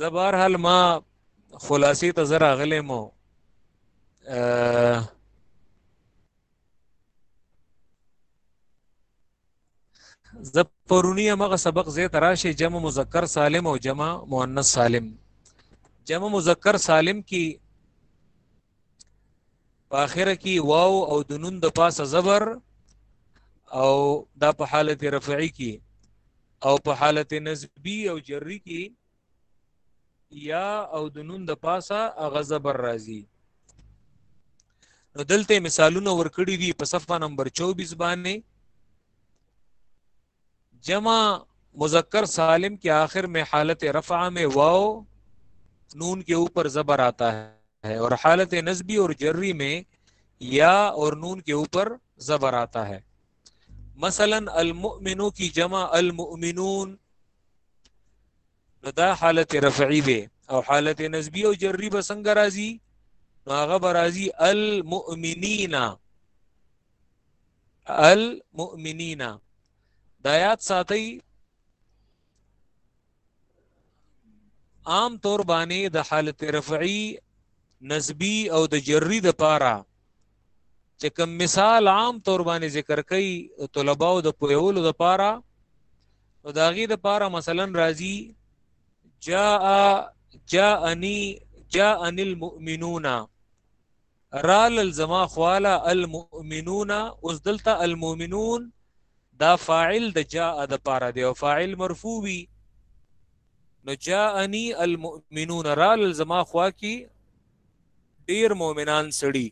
زه بهر حال ما خلاصې ته زه راغلی مو زه پرونی هغه سبق زه تراشي جمع مذکر سالم او جمع مؤنث سالم جمع مذکر سالم کې په اخره کې واو او د نون د پاسه زبر او دا په حالت رفعي کې او په حالت نسبی او جری کې یا او د نون د پاسه اغه زبر راځي نو دلته مثالونه ورکړي دي په صفه نمبر 24 باندې جمع مذکر سالم کے آخر میں حالت رفع میں واو نون کے اوپر زبر آتا ہے اور حالت نصبی اور جرری میں یا اور نون کے اوپر زبر آتا ہے مثلا المؤمنو کی جمع المؤمنون المنون حالت رفعی بے اور حالت نصبی اور جرری بسنگ رازی راضی راضی المؤمنین المؤمنین دا یاد ساتي عام طور باندې د حالت رفعی نسبی او د جری د پاره چې کوم مثال عام طور باندې ذکر کوي طلباء د پویولو د پاره او دا غي د پاره مثلا راضی جاء جاءنی جاءنی المؤمنون رالل زما خواله المؤمنون اوس دلته المؤمنون دا فاعل د جاء د پاره دی او فاعل مرفوع وی نو جاءنی المؤمنون رالل زما خوا کی ډیر مؤمنان سړي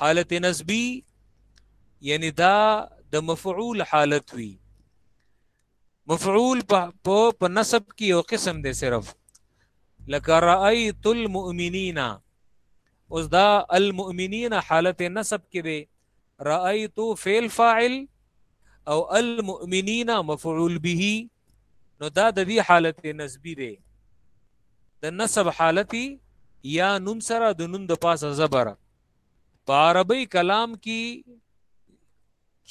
حالت نسبی یعنی دا د مفعول حالت وی مفعول په په نسب کې یو قسم دی صرف لکه رأیت المؤمنین اوس دا المؤمنین حالت نسب کې دی رأیت فعل فاعل او المؤمنین مفعول به نو دا د دې حالت نسبی دی د نسب حالتي یا نون سره د نون د پاسه زبر په عربی کلام کې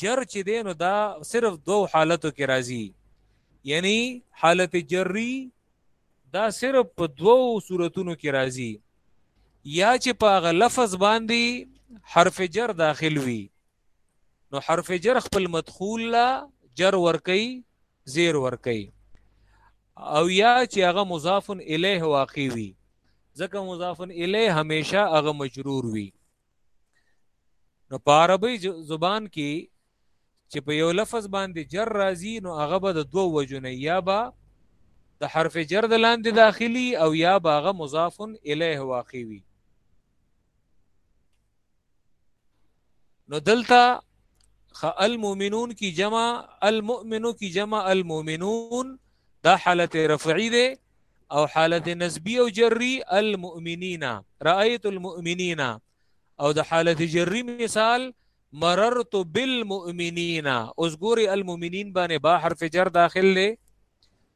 جر چې دی نو دا صرف دو حالتو کې راځي یعنی حالت جری دا صرف په دوو صورتونو کې راځي یا چې په هغه لفظ باندې حرف جر داخل وي نو حرف جر خپل مدخول لا جر ورکي زیر ور کوي او یا چې هغه مضاف الیه واقع وي ځکه مضاف الیه همیشه هغه مجرور وي نو په عربی زبان کې چې په یو لفظ باندې جر راځي نو هغه به د دوو وجو نه یا به د حرف جر د لاندې داخلي او یا به هغه مضاف الیه واقع وي نو دلته خ المؤمنون کی جمع المؤمنو کی جمع المؤمنون دا حالت رفعی ده او حالت نسبی او جری المؤمنین رأیت المؤمنین او د حالت جری مثال مررت بالمؤمنین اوس ګوري المؤمنین باندې با حرف جر داخل له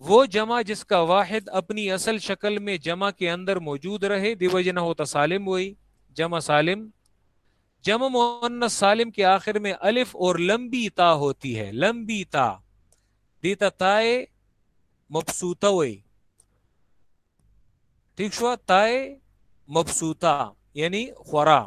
وہ جمع جس کا واحد اپنی اصل شکل میں جمع کے اندر موجود رہے دیجنا ہوتا سالم ہوئی جمع سالم جمع مؤنث سالم کے آخر میں الف اور لمبی تا ہوتی ہے لمبی تا دیتا تائے مبسوطہ ہوئی ٹھیک شو تائے مبسوتا یعنی خورا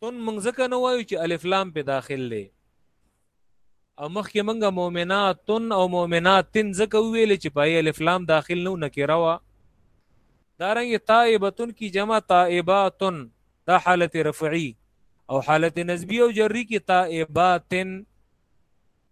تون موږ ځکه نه وایو چې الف لام په داخل دی او مخکې موږ مؤمناتن او مؤمناتن ځکه ویل چې پای الف لام داخل نو نکره وا دارنګ تائبتن کی جمع تائباتن دا حالت رفعی او حالت نسبی او جری کی تائباتن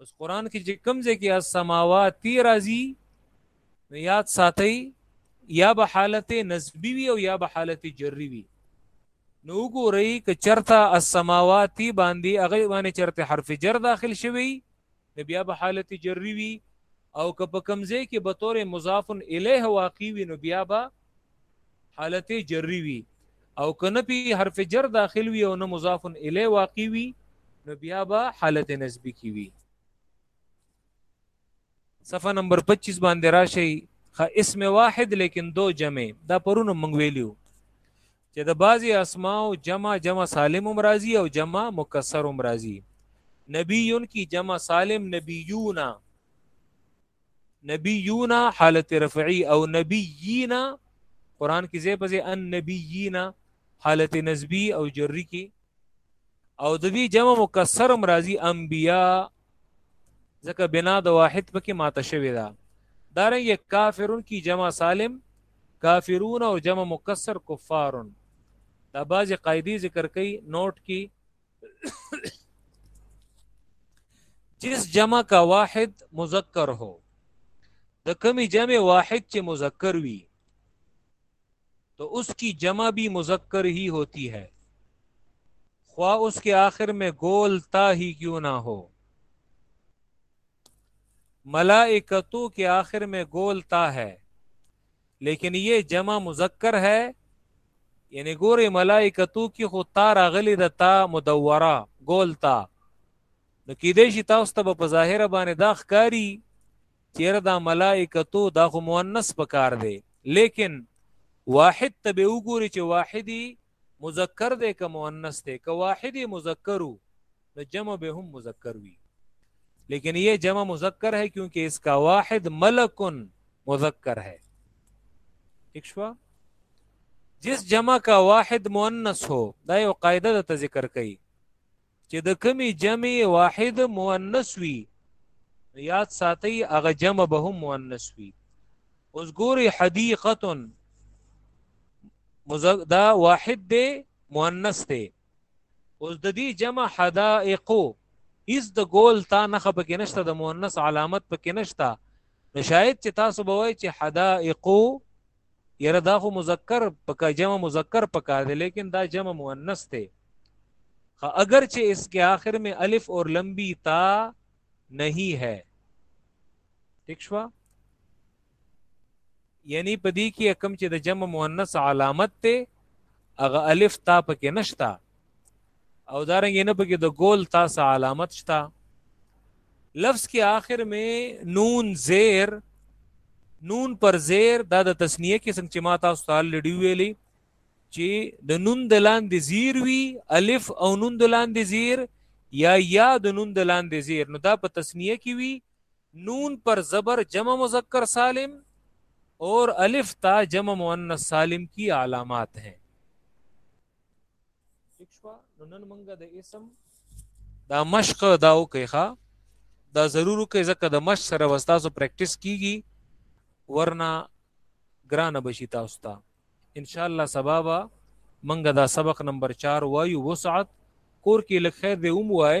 اوس قران کې چې کوم ځای کې السماوات راځي نو یاد ساتي یا به حالت نسبی وي او یا به حالت جری وي نو وګورئ ک چرته السماوات باندې هغه باندې چرته حرف جر داخل شوی نو بیا به حالت جری وي او که په کمزې کې به تور مضاف الیه واقع وي نو بیا به حالت جری وی او کنه پی حرف جر داخل وی او نه مضاف الیه واقع وی نو بیا به حالت نسبی کی وی صفه نمبر 25 باندې راشي خا اسم واحد لیکن دو جمع دا پرونو منګ ویلیو چې د بعضی اسماء جمع جمع سالم امراضی او جمع مکسر امراضی نبیون کی جمع سالم نبیونا نبیونا حالت رفعی او نبیینا قران کې زه پځه ان نبیینا حالت نسبی او جری کې او د وی جمع مکسر مرضی انبیا ځکه بنا د واحد پکې ماته شوی دا دارنګ کافرون کی جمع سالم کافرون او جمع مکسر کفارون دا بعضی قاعده ذکر کوي نوٹ کی جس جمع کا واحد مذکر ہو د کمی جمع واحد چې مذکر وي تو اس کی جمع بھی مذکر ہی ہوتی ہے خواہ اس کے آخر میں گول تا ہی کیوں نہ ہو ملا کے آخر میں گول تا ہے لیکن یہ جمع مذکر ہے یعنی ګورې ملائکتو کې خو تا راغلی د تا مدوره ګول تا نو کېدای شي تاسو ته په ظاهره باندې دا ښکاری چیرې دا ملائکتو دا خو مؤنث پکار دی لیکن واحد ته به وګوري چې واحدی مذکر دی که مؤنث دی که واحد مذکر نو جمع به هم مذکر وي لیکن یہ جمع مذکر ہے کیونکہ اس کا واحد ملک مذکر ہے ٹھیک شو جس جمع کا واحد مؤنث ہو دا یو قاعده د ذکر کړي چې د کمی جمع واحد مؤنث وي یاد ساتي هغه جمع به هم مؤنث وي اوس ګوري حدیقه دا واحد دی مؤنث دی اوس د دې جمع حدائق از د ګول تا نه خپ کې نشته د مؤنث علامت پکې نشته نو شاید چې تاسو به وای چې حدائق یره دا خو مذکر پکا جمع مذکر پکا دے لیکن دا جمع مؤنث تے اگرچہ اس کے آخر میں الف اور لمبی تا نہیں ہے ٹھیک شوا یعنی پدی کی کم چې د جمع مؤنث علامت ته اغه الف تا پکې نشتا او دارنګ نه پکې د ګول تاسو علامت شتا لفظ کې آخر میں نون زیر نون پر زیر دا د تسنیه کې څنګه چې ما تاسو ته لډی ویلې چې د نون د لاندې زیر وی الف او نون د لاندې زیر یا یا د نون د لاندې زیر نو دا په تسنیه کې وی نون پر زبر جمع مذکر سالم اور الف تا جمع مؤنث سالم کی علامات ہیں نو نن مونږ د اسم دا مشق دا وکي ښا دا ضرور کې ځکه د مشق سره وستاسو پریکټیس کیږي ورنا ګران بشي تاسو ته ان شاء الله سبابا مونږ دا سبق نمبر 4 وایو وسعت کور کې لکه خیر دی اوم وای